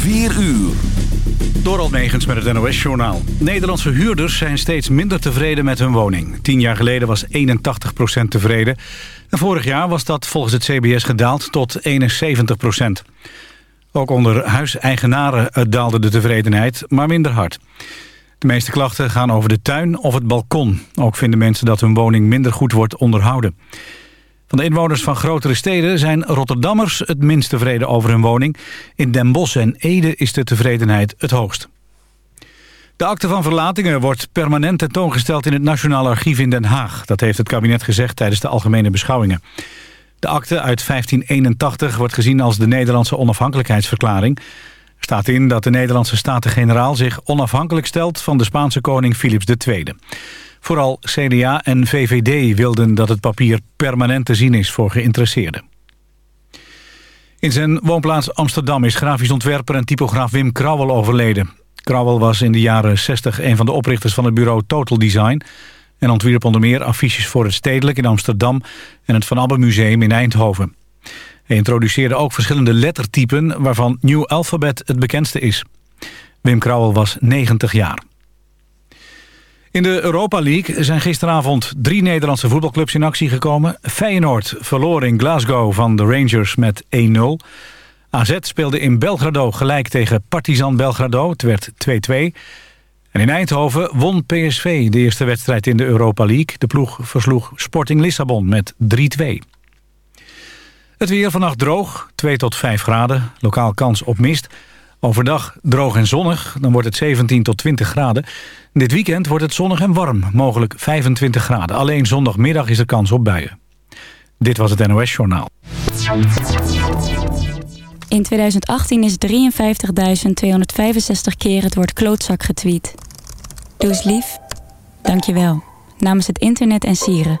4 uur. Door Almegens met het NOS-journaal. Nederlandse huurders zijn steeds minder tevreden met hun woning. Tien jaar geleden was 81% tevreden. En vorig jaar was dat volgens het CBS gedaald tot 71% Ook onder huiseigenaren daalde de tevredenheid, maar minder hard. De meeste klachten gaan over de tuin of het balkon. Ook vinden mensen dat hun woning minder goed wordt onderhouden. Van de inwoners van grotere steden zijn Rotterdammers het minst tevreden over hun woning. In Den Bosch en Ede is de tevredenheid het hoogst. De akte van verlatingen wordt permanent tentoongesteld in het Nationaal Archief in Den Haag. Dat heeft het kabinet gezegd tijdens de algemene beschouwingen. De akte uit 1581 wordt gezien als de Nederlandse onafhankelijkheidsverklaring. Er staat in dat de Nederlandse Staten-Generaal zich onafhankelijk stelt van de Spaanse koning Philips II. Vooral CDA en VVD wilden dat het papier permanent te zien is voor geïnteresseerden. In zijn woonplaats Amsterdam is grafisch ontwerper en typograaf Wim Krauwel overleden. Krauwel was in de jaren 60 een van de oprichters van het bureau Total Design... en ontwierp onder meer affiches voor het Stedelijk in Amsterdam... en het Van Abbe Museum in Eindhoven. Hij introduceerde ook verschillende lettertypen... waarvan New Alphabet het bekendste is. Wim Krauwel was 90 jaar. In de Europa League zijn gisteravond drie Nederlandse voetbalclubs in actie gekomen. Feyenoord verloor in Glasgow van de Rangers met 1-0. AZ speelde in Belgrado gelijk tegen Partizan Belgrado. Het werd 2-2. En in Eindhoven won PSV de eerste wedstrijd in de Europa League. De ploeg versloeg Sporting Lissabon met 3-2. Het weer vannacht droog, 2 tot 5 graden. Lokaal kans op mist. Overdag droog en zonnig, dan wordt het 17 tot 20 graden. Dit weekend wordt het zonnig en warm, mogelijk 25 graden. Alleen zondagmiddag is er kans op buien. Dit was het NOS Journaal. In 2018 is 53.265 keer het woord klootzak getweet. Doe eens lief. Dank je wel. Namens het internet en sieren.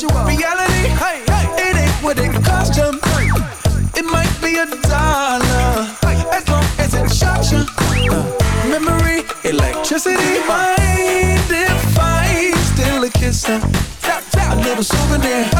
Virtual, reality. Hey, hey, it ain't what it cost you. It might be a dollar, as long as it shocks you. Uh, memory, electricity. Mind if I steal a kiss? Tap, tap, a little souvenir.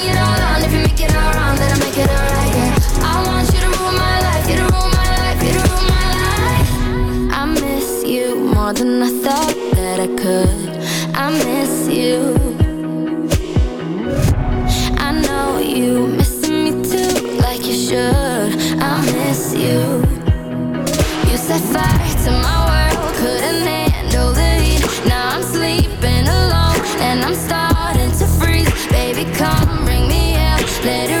could. I miss you. I know you missing me too, like you should. I miss you. You set fire to my world, couldn't handle the heat. Now I'm sleeping alone and I'm starting to freeze. Baby, come bring me out, let it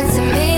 back to me.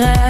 rêve.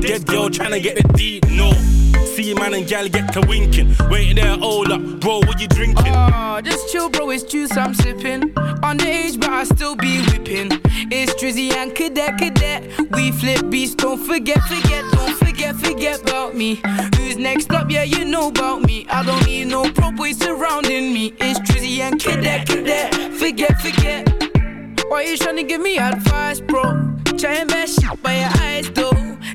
Dead girl tryna get the deep, no. See man and gal get to winking. Wait there, hold up, bro, what you drinking? Oh, just chill, bro, it's juice I'm sipping. Underage, but I still be whipping. It's Drizzy and Cadet, Cadet. We flip beats, don't forget, forget, don't forget, forget about me. Who's next up? Yeah, you know about me. I don't need no pro boys surrounding me. It's Drizzy and Cadet, Cadet. Forget, forget. Why you tryna give me advice, bro? Try and best shit by your eyes, though.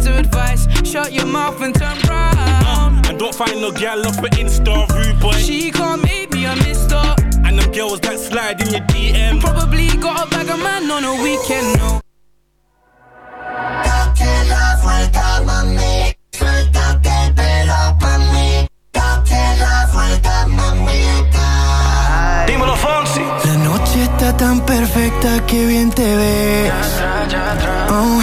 words of advice. Shut your mouth and turn round. Uh, and don't find no gal off for Insta, rude boy. She can't make me a mister. And them girls that slide in your DM. Probably got a bag of man on a weekend, no. Date la vuelta, mami. Suéltate el pelo pa' mí. Date la vuelta, mamita. Dímelo, Fonsi. La noche está tan perfecta que bien te ves. Oh,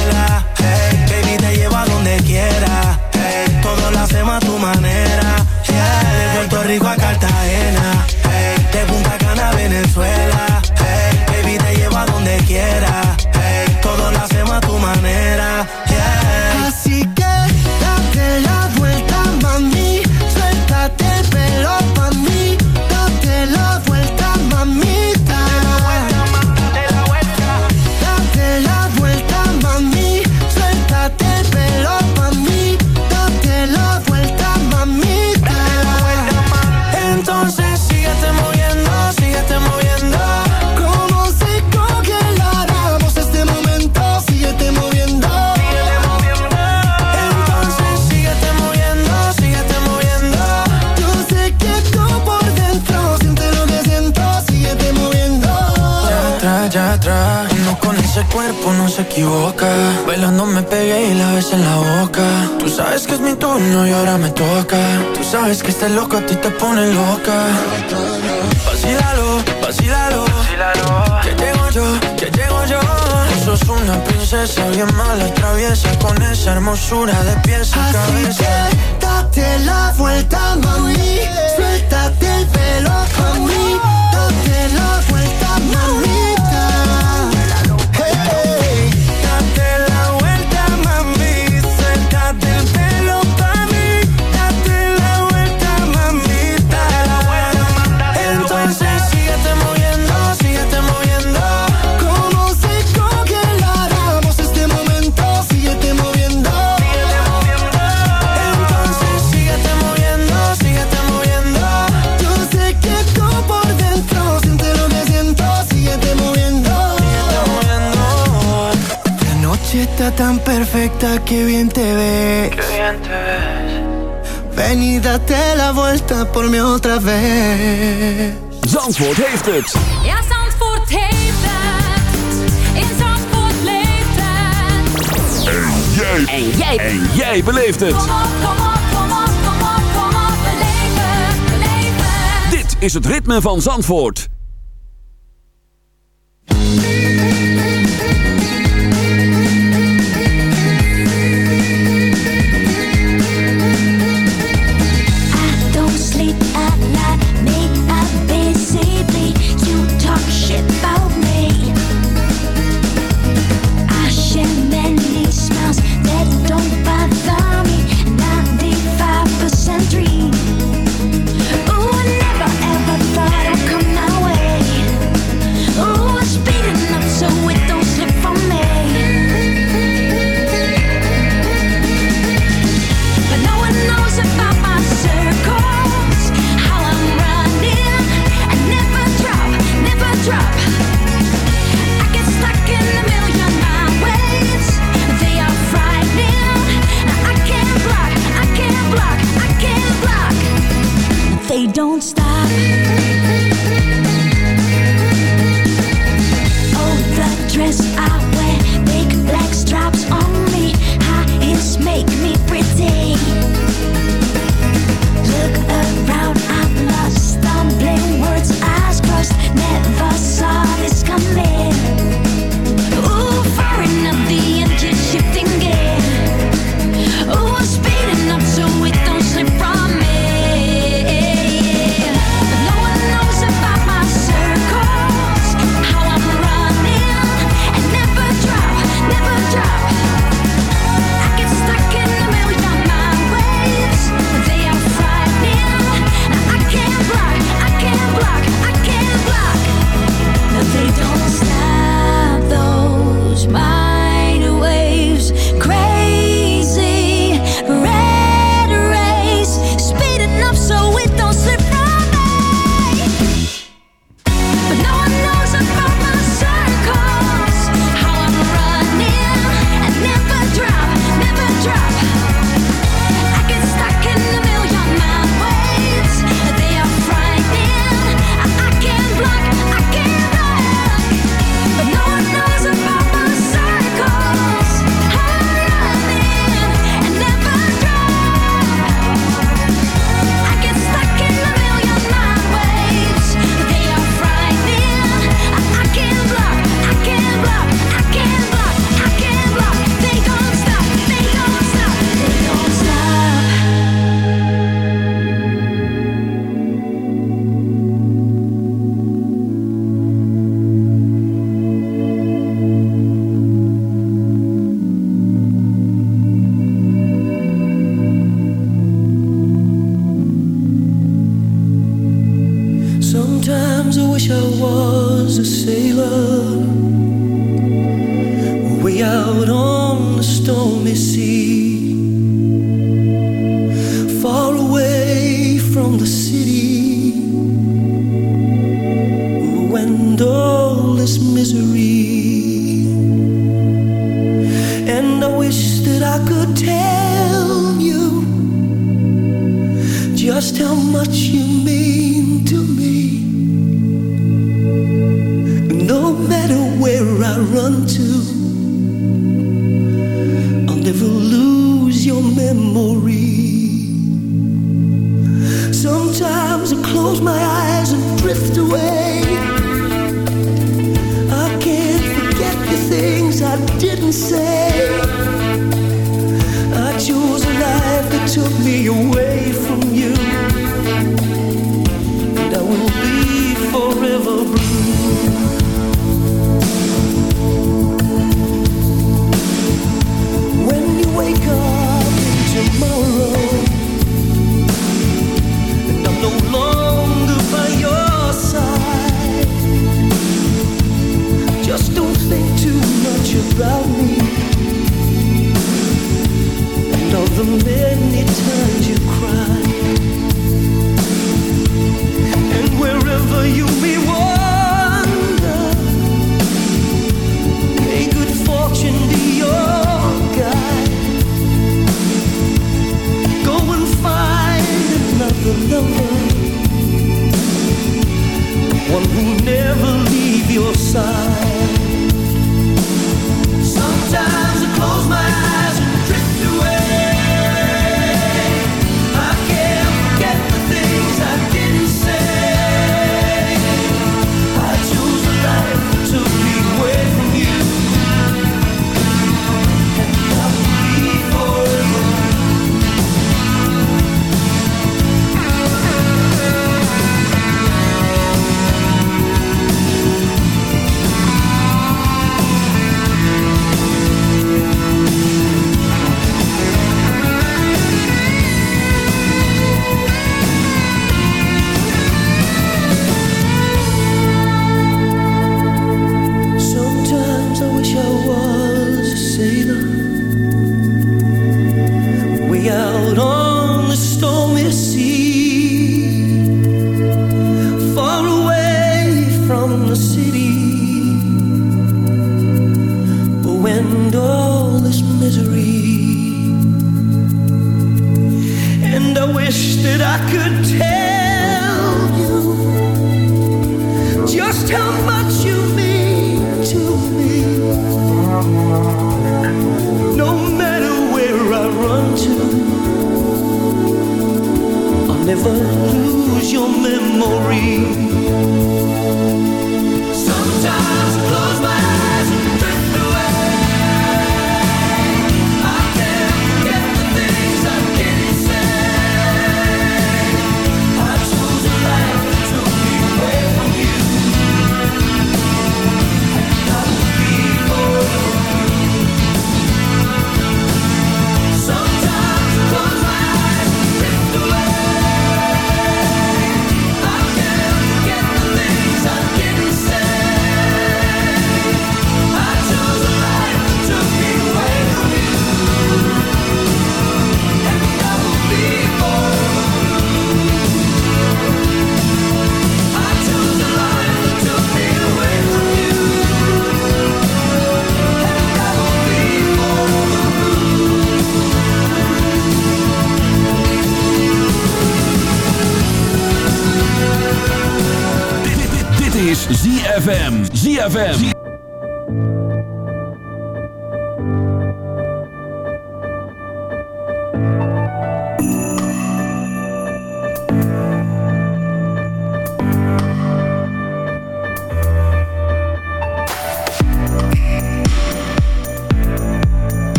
sabes que estás loco, a ti te pone loca. Vacílalo, vacílalo. Que llego yo, que llego yo. Sos una princesa bien mala, traviesa con esa hermosura de pies a Así. Que date la vuelta, mami. Suéltate el pelo, mami. Date la tan perfecta que bien te ves. Qué bien te ves. Ven y date la vuelta por mi otra vez. Zandvoort heeft het. Ja, Zandvoort heeft het. In Zandvoort leeft het. En jij. En jij. En jij beleeft het. Kom op, kom op, kom op, kom op, kom op. Beleef het, beleef het. Dit is het ritme van Zandvoort.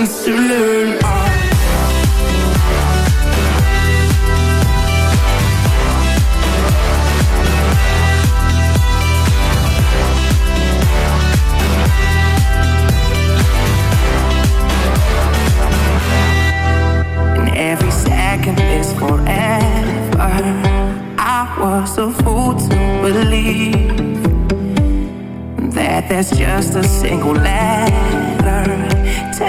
lessons to learn. And every second is forever. I was a fool to believe that there's just a single ladder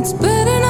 It's better not.